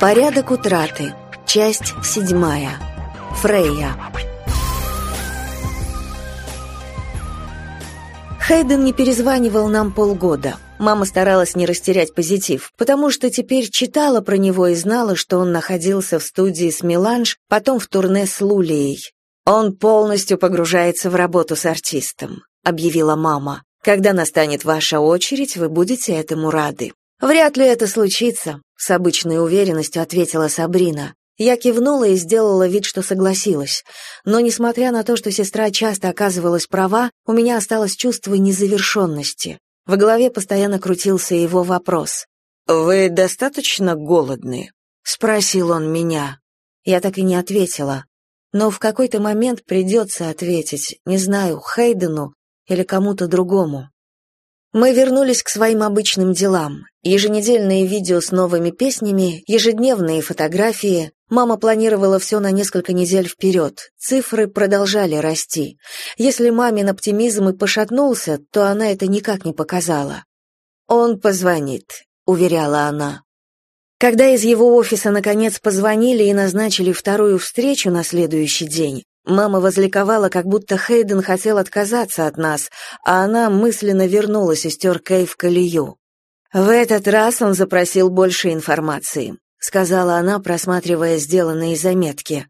Порядок утраты. Часть седьмая. Фрейя. Хейден не перезванивал нам полгода. Мама старалась не растерять позитив, потому что теперь читала про него и знала, что он находился в студии с Меланж, потом в турне с Лулией. «Он полностью погружается в работу с артистом», — объявила мама. «Когда настанет ваша очередь, вы будете этому рады». «Вряд ли это случится», — с обычной уверенностью ответила Сабрина. Я кивнула и сделала вид, что согласилась. Но, несмотря на то, что сестра часто оказывалась права, у меня осталось чувство незавершенности. В голове постоянно крутился его вопрос. «Вы достаточно голодны?» — спросил он меня. Я так и не ответила. Но в какой-то момент придется ответить, не знаю, Хейдену или кому-то другому. Мы вернулись к своим обычным делам. Еженедельные видео с новыми песнями, ежедневные фотографии. Мама планировала все на несколько недель вперед. Цифры продолжали расти. Если мамин оптимизм и пошатнулся, то она это никак не показала. «Он позвонит», — уверяла она. Когда из его офиса наконец позвонили и назначили вторую встречу на следующий день, мама возликовала, как будто Хейден хотел отказаться от нас, а она мысленно вернула сестер Кей в колею. В этот раз он запросил больше информации, сказала она, просматривая сделанные заметки.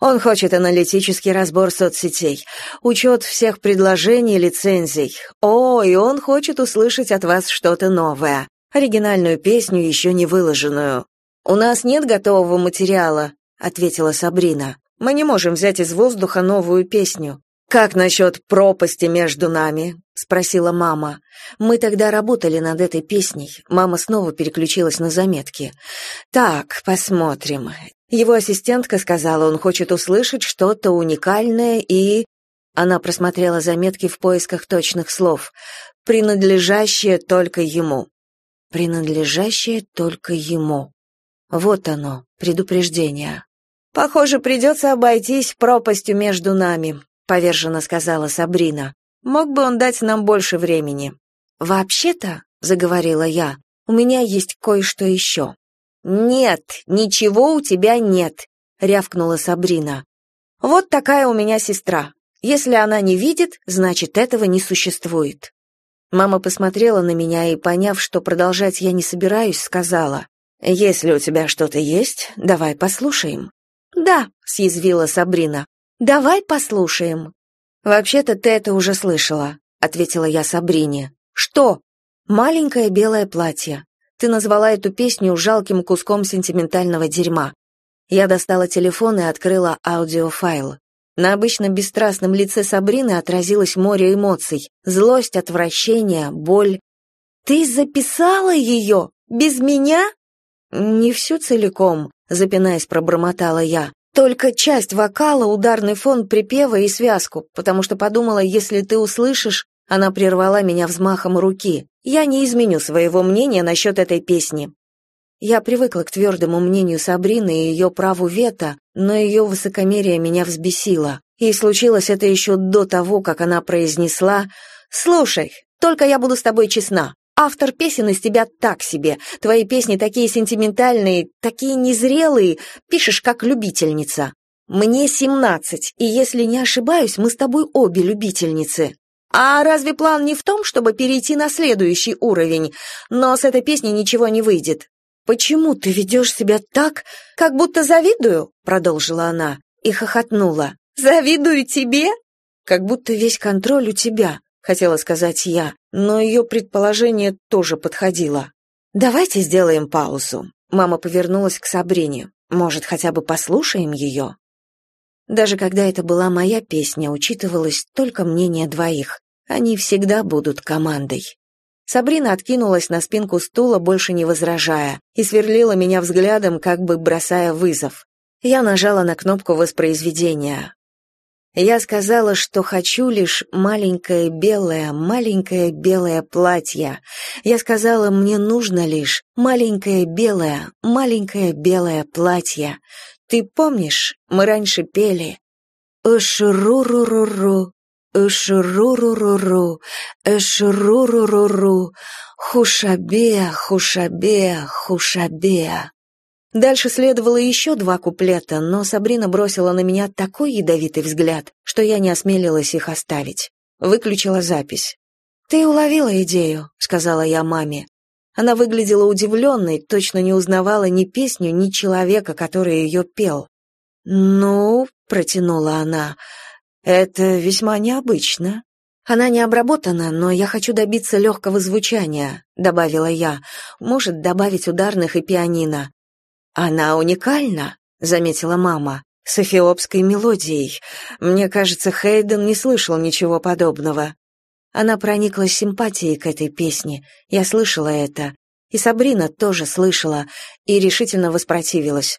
Он хочет аналитический разбор соцсетей, учет всех предложений, лицензий. О, и он хочет услышать от вас что-то новое оригинальную песню, еще не выложенную. «У нас нет готового материала», — ответила Сабрина. «Мы не можем взять из воздуха новую песню». «Как насчет пропасти между нами?» — спросила мама. Мы тогда работали над этой песней. Мама снова переключилась на заметки. «Так, посмотрим». Его ассистентка сказала, он хочет услышать что-то уникальное и... Она просмотрела заметки в поисках точных слов, принадлежащее только ему принадлежащее только ему. Вот оно, предупреждение. «Похоже, придется обойтись пропастью между нами», — поверженно сказала Сабрина. «Мог бы он дать нам больше времени». «Вообще-то», — заговорила я, — «у меня есть кое-что еще». «Нет, ничего у тебя нет», — рявкнула Сабрина. «Вот такая у меня сестра. Если она не видит, значит, этого не существует». Мама посмотрела на меня и, поняв, что продолжать я не собираюсь, сказала, «Если у тебя что-то есть, давай послушаем». «Да», — съязвила Сабрина, «давай послушаем». «Вообще-то ты это уже слышала», — ответила я Сабрине. «Что?» «Маленькое белое платье. Ты назвала эту песню жалким куском сентиментального дерьма». Я достала телефон и открыла аудиофайл. На обычно бесстрастном лице Сабрины отразилось море эмоций: злость, отвращение, боль. Ты записала ее? Без меня? Не всю целиком, запинаясь, пробормотала я. Только часть вокала, ударный фон припева и связку, потому что подумала, если ты услышишь, она прервала меня взмахом руки. Я не изменю своего мнения насчет этой песни. Я привыкла к твердому мнению Сабрины и ее праву вето, но ее высокомерие меня взбесило. И случилось это еще до того, как она произнесла «Слушай, только я буду с тобой честна. Автор песен из тебя так себе. Твои песни такие сентиментальные, такие незрелые, пишешь как любительница. Мне семнадцать, и если не ошибаюсь, мы с тобой обе любительницы. А разве план не в том, чтобы перейти на следующий уровень? Но с этой песней ничего не выйдет. «Почему ты ведешь себя так, как будто завидую?» — продолжила она и хохотнула. «Завидую тебе?» «Как будто весь контроль у тебя», — хотела сказать я, но ее предположение тоже подходило. «Давайте сделаем паузу». Мама повернулась к Сабрине. «Может, хотя бы послушаем ее?» Даже когда это была моя песня, учитывалось только мнение двоих. Они всегда будут командой. Сабрина откинулась на спинку стула, больше не возражая, и сверлила меня взглядом, как бы бросая вызов. Я нажала на кнопку воспроизведения. Я сказала, что хочу лишь маленькое белое, маленькое белое платье. Я сказала, мне нужно лишь маленькое белое, маленькое белое платье. Ты помнишь, мы раньше пели «Ошру-ру-ру-ру, Эшруруруру, эшруруруру, хушабе, хушабе, хушабе. Дальше следовало еще два куплета, но Сабрина бросила на меня такой ядовитый взгляд, что я не осмелилась их оставить. Выключила запись. «Ты уловила идею», — сказала я маме. Она выглядела удивленной, точно не узнавала ни песню, ни человека, который ее пел. «Ну», — протянула она, — «это весьма необычно». «Она не обработана, но я хочу добиться легкого звучания», — добавила я. «Может, добавить ударных и пианино». «Она уникальна», — заметила мама, — «с эфиопской мелодией. Мне кажется, Хейден не слышал ничего подобного». Она прониклась симпатией к этой песне, я слышала это. И Сабрина тоже слышала и решительно воспротивилась.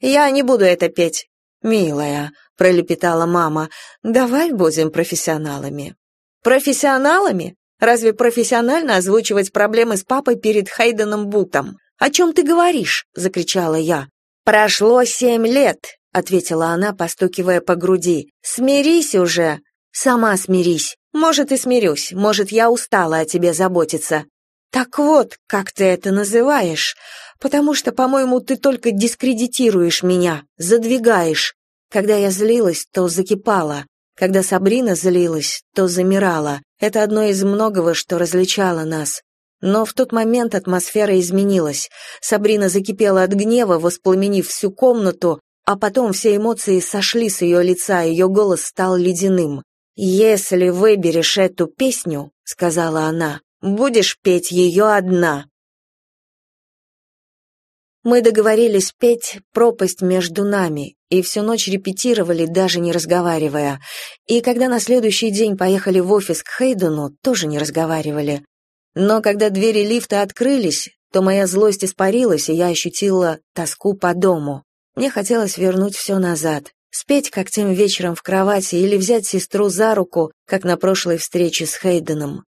«Я не буду это петь». «Милая», — пролепетала мама, — «давай будем профессионалами». «Профессионалами? Разве профессионально озвучивать проблемы с папой перед Хейденом Бутом? О чем ты говоришь?» — закричала я. «Прошло семь лет», — ответила она, постукивая по груди. «Смирись уже!» «Сама смирись. Может, и смирюсь. Может, я устала о тебе заботиться. Так вот, как ты это называешь? Потому что, по-моему, ты только дискредитируешь меня, задвигаешь. Когда я злилась, то закипала. Когда Сабрина злилась, то замирала. Это одно из многого, что различало нас. Но в тот момент атмосфера изменилась. Сабрина закипела от гнева, воспламенив всю комнату, а потом все эмоции сошли с ее лица, ее голос стал ледяным. «Если выберешь эту песню, — сказала она, — будешь петь ее одна». Мы договорились петь «Пропасть между нами» и всю ночь репетировали, даже не разговаривая. И когда на следующий день поехали в офис к Хейдену, тоже не разговаривали. Но когда двери лифта открылись, то моя злость испарилась, и я ощутила тоску по дому. Мне хотелось вернуть все назад, спеть, как тем вечером в кровати, или взять сестру за руку, как на прошлой встрече с Хейденом.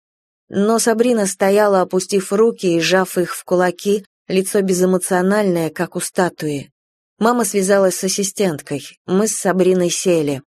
Но Сабрина стояла, опустив руки и сжав их в кулаки, лицо безэмоциональное, как у статуи. Мама связалась с ассистенткой. Мы с Сабриной сели.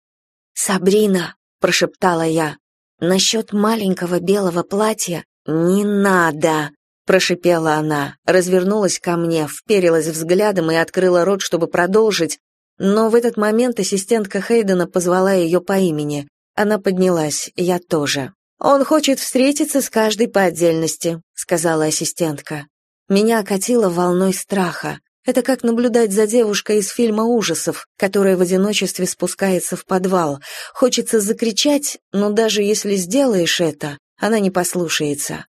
«Сабрина», — прошептала я, — «насчет маленького белого платья не надо», — прошипела она, развернулась ко мне, вперилась взглядом и открыла рот, чтобы продолжить, но в этот момент ассистентка Хейдена позвала ее по имени. Она поднялась, я тоже. «Он хочет встретиться с каждой по отдельности», — сказала ассистентка. Меня окатило волной страха. Это как наблюдать за девушкой из фильма ужасов, которая в одиночестве спускается в подвал. Хочется закричать, но даже если сделаешь это, она не послушается.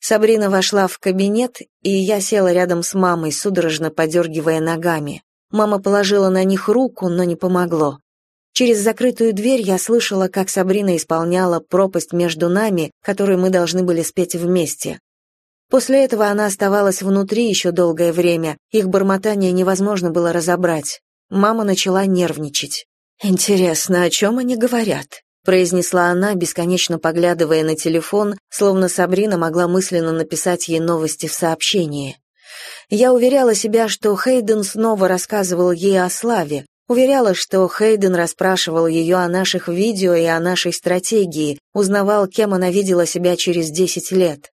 Сабрина вошла в кабинет, и я села рядом с мамой, судорожно подергивая ногами. Мама положила на них руку, но не помогло. Через закрытую дверь я слышала, как Сабрина исполняла пропасть между нами, которую мы должны были спеть вместе. После этого она оставалась внутри еще долгое время, их бормотание невозможно было разобрать. Мама начала нервничать. «Интересно, о чем они говорят?» Произнесла она, бесконечно поглядывая на телефон, словно Сабрина могла мысленно написать ей новости в сообщении. Я уверяла себя, что Хейден снова рассказывал ей о славе, уверяла, что Хейден расспрашивал ее о наших видео и о нашей стратегии, узнавал, кем она видела себя через десять лет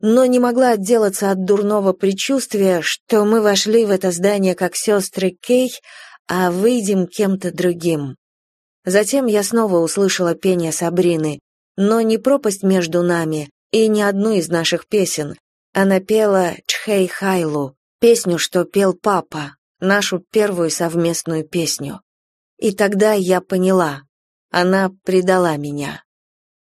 но не могла отделаться от дурного предчувствия, что мы вошли в это здание как сестры Кей, а выйдем кем-то другим. Затем я снова услышала пение Сабрины, но не пропасть между нами и не одну из наших песен. Она пела «Чхей Хайлу», песню, что пел папа, нашу первую совместную песню. И тогда я поняла, она предала меня.